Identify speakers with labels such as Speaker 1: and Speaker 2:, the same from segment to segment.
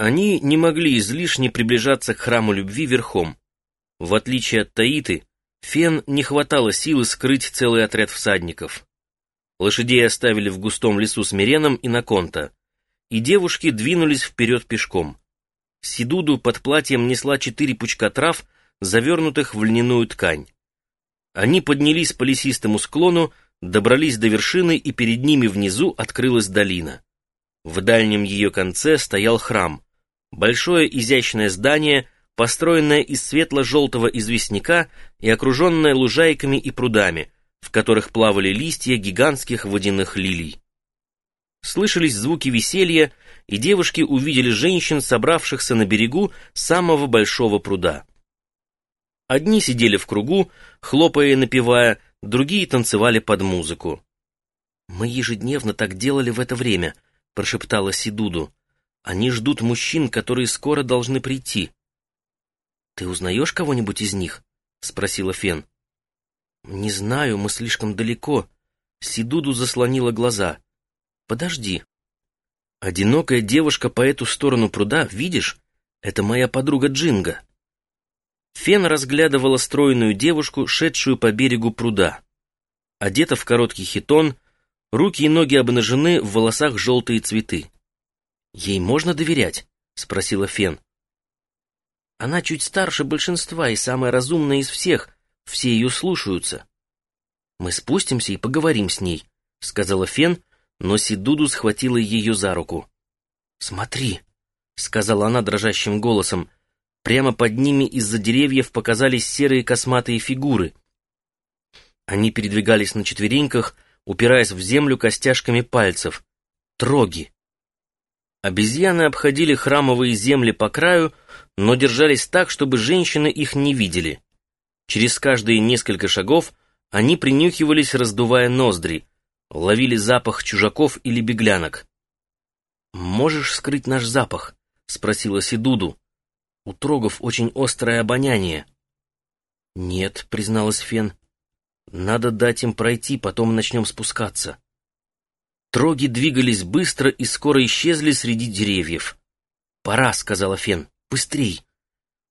Speaker 1: Они не могли излишне приближаться к храму любви верхом. В отличие от Таиты, Фен не хватало силы скрыть целый отряд всадников. Лошадей оставили в густом лесу с Миреном и Наконта, и девушки двинулись вперед пешком. Сидуду под платьем несла четыре пучка трав, завернутых в льняную ткань. Они поднялись по лесистому склону, добрались до вершины, и перед ними внизу открылась долина. В дальнем ее конце стоял храм, большое изящное здание, построенное из светло-желтого известняка и окруженное лужайками и прудами, в которых плавали листья гигантских водяных лилий. Слышались звуки веселья, и девушки увидели женщин, собравшихся на берегу самого большого пруда. Одни сидели в кругу, хлопая и напевая, другие танцевали под музыку. «Мы ежедневно так делали в это время», — прошептала Сидуду. «Они ждут мужчин, которые скоро должны прийти». «Ты узнаешь кого-нибудь из них?» — спросила Фен. «Не знаю, мы слишком далеко». Сидуду заслонила глаза. «Подожди. Одинокая девушка по эту сторону пруда, видишь? Это моя подруга Джинга». Фен разглядывала стройную девушку, шедшую по берегу пруда. Одета в короткий хитон, руки и ноги обнажены, в волосах желтые цветы. «Ей можно доверять?» — спросила Фен. «Она чуть старше большинства и самая разумная из всех, все ее слушаются». «Мы спустимся и поговорим с ней», — сказала Фен, но Сидуду схватила ее за руку. «Смотри», — сказала она дрожащим голосом, — Прямо под ними из-за деревьев показались серые косматые фигуры. Они передвигались на четвереньках, упираясь в землю костяшками пальцев. Троги. Обезьяны обходили храмовые земли по краю, но держались так, чтобы женщины их не видели. Через каждые несколько шагов они принюхивались, раздувая ноздри, ловили запах чужаков или беглянок. «Можешь скрыть наш запах?» — спросила Сидуду. У трогов очень острое обоняние. «Нет», — призналась Фен. «Надо дать им пройти, потом начнем спускаться». Троги двигались быстро и скоро исчезли среди деревьев. «Пора», — сказала Фен. «Быстрей!»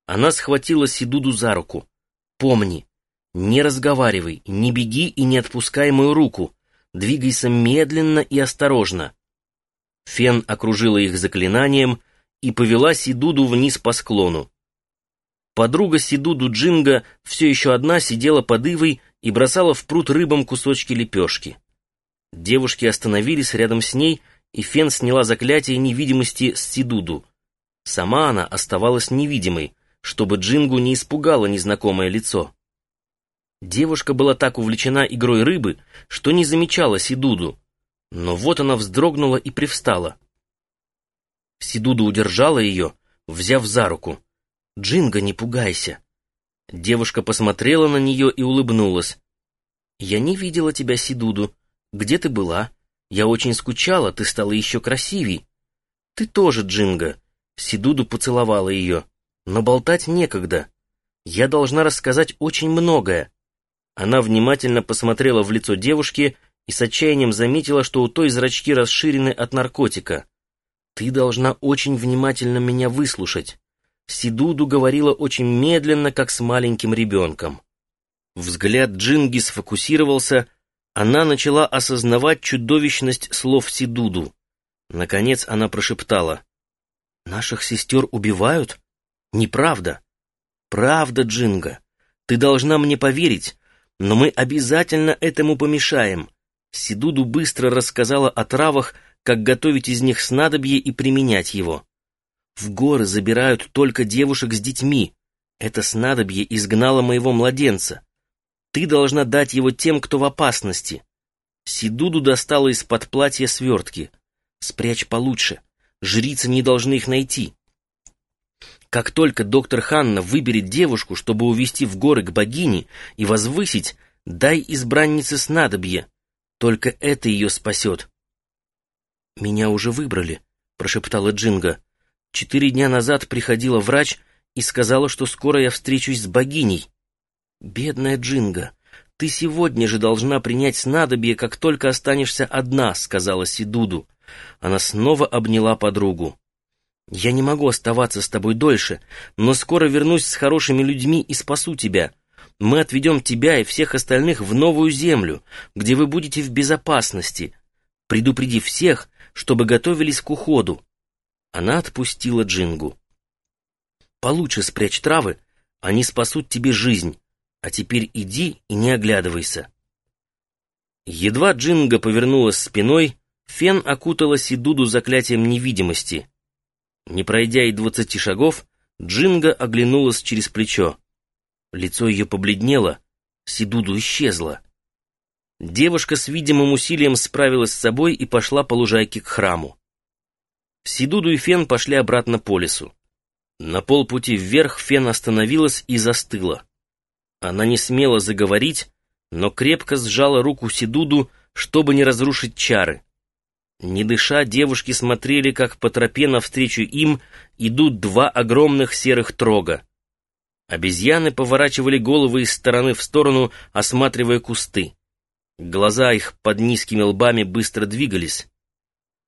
Speaker 1: Она схватила Сидуду за руку. «Помни, не разговаривай, не беги и не отпускай мою руку. Двигайся медленно и осторожно». Фен окружила их заклинанием, и повела Сидуду вниз по склону. Подруга Сидуду Джинга все еще одна сидела под ивой и бросала в пруд рыбам кусочки лепешки. Девушки остановились рядом с ней, и Фен сняла заклятие невидимости с Сидуду. Сама она оставалась невидимой, чтобы Джингу не испугало незнакомое лицо. Девушка была так увлечена игрой рыбы, что не замечала Сидуду, но вот она вздрогнула и привстала. Сидуда удержала ее, взяв за руку. «Джинга, не пугайся!» Девушка посмотрела на нее и улыбнулась. «Я не видела тебя, Сидуду. Где ты была? Я очень скучала, ты стала еще красивей». «Ты тоже, Джинга!» Сидуду поцеловала ее. «Но болтать некогда. Я должна рассказать очень многое». Она внимательно посмотрела в лицо девушки и с отчаянием заметила, что у той зрачки расширены от наркотика. «Ты должна очень внимательно меня выслушать». Сидуду говорила очень медленно, как с маленьким ребенком. Взгляд Джинги сфокусировался, она начала осознавать чудовищность слов Сидуду. Наконец она прошептала. «Наших сестер убивают? Неправда. Правда, Джинга. Ты должна мне поверить, но мы обязательно этому помешаем». Сидуду быстро рассказала о травах, как готовить из них снадобье и применять его. В горы забирают только девушек с детьми. Это снадобье изгнало моего младенца. Ты должна дать его тем, кто в опасности. Сидуду достала из-под платья свертки. Спрячь получше. Жрицы не должны их найти. Как только доктор Ханна выберет девушку, чтобы увести в горы к богине и возвысить, дай избраннице снадобье. Только это ее спасет. «Меня уже выбрали», — прошептала Джинга. «Четыре дня назад приходила врач и сказала, что скоро я встречусь с богиней». «Бедная Джинга, ты сегодня же должна принять снадобье, как только останешься одна», — сказала Сидуду. Она снова обняла подругу. Я не могу оставаться с тобой дольше, но скоро вернусь с хорошими людьми и спасу тебя. Мы отведем тебя и всех остальных в новую землю, где вы будете в безопасности. Предупреди всех, чтобы готовились к уходу». Она отпустила Джингу. «Получше спрячь травы, они спасут тебе жизнь. А теперь иди и не оглядывайся». Едва Джинга повернулась спиной, Фен окутала Сидуду заклятием невидимости. Не пройдя и двадцати шагов, Джинга оглянулась через плечо. Лицо ее побледнело, Сидуду исчезла. Девушка с видимым усилием справилась с собой и пошла по лужайке к храму. Сидуду и Фен пошли обратно по лесу. На полпути вверх Фен остановилась и застыла. Она не смела заговорить, но крепко сжала руку Сидуду, чтобы не разрушить чары. Не дыша, девушки смотрели, как по тропе навстречу им идут два огромных серых трога. Обезьяны поворачивали головы из стороны в сторону, осматривая кусты. Глаза их под низкими лбами быстро двигались.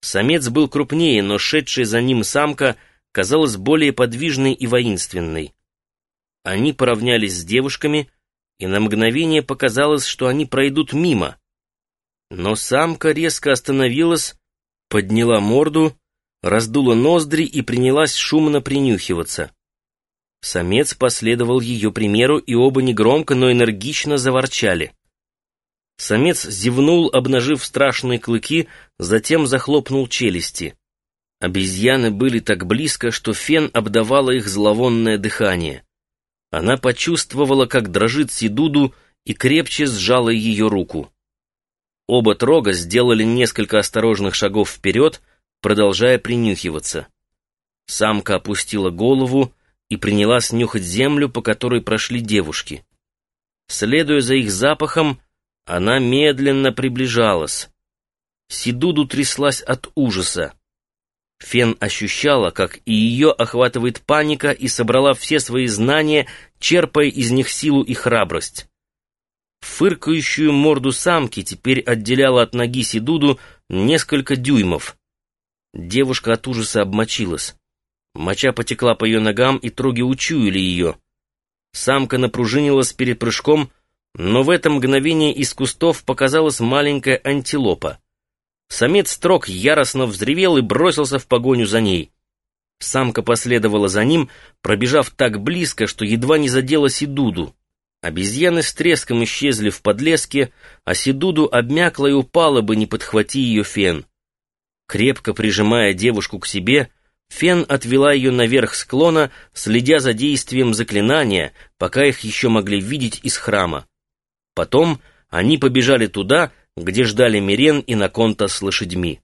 Speaker 1: Самец был крупнее, но шедшая за ним самка казалась более подвижной и воинственной. Они поравнялись с девушками, и на мгновение показалось, что они пройдут мимо. Но самка резко остановилась, подняла морду, раздула ноздри и принялась шумно принюхиваться. Самец последовал ее примеру, и оба негромко, но энергично заворчали. Самец зевнул, обнажив страшные клыки, затем захлопнул челюсти. Обезьяны были так близко, что фен обдавало их зловонное дыхание. Она почувствовала, как дрожит Сидуду, и крепче сжала ее руку. Оба трога сделали несколько осторожных шагов вперед, продолжая принюхиваться. Самка опустила голову и принялась нюхать землю, по которой прошли девушки. Следуя за их запахом, она медленно приближалась. Сидуду тряслась от ужаса. Фен ощущала, как и ее охватывает паника, и собрала все свои знания, черпая из них силу и храбрость. Фыркающую морду самки теперь отделяла от ноги Сидуду несколько дюймов. Девушка от ужаса обмочилась. Моча потекла по ее ногам, и троги учуяли ее. Самка напружинилась перед прыжком, но в это мгновение из кустов показалась маленькая антилопа. Самец строк яростно взревел и бросился в погоню за ней. Самка последовала за ним, пробежав так близко, что едва не задела Сидуду. Обезьяны с треском исчезли в подлеске, а Сидуду обмякла и упала бы, не подхвати ее фен. Крепко прижимая девушку к себе, Фен отвела ее наверх склона, следя за действием заклинания, пока их еще могли видеть из храма. Потом они побежали туда, где ждали Мирен и Наконта с лошадьми.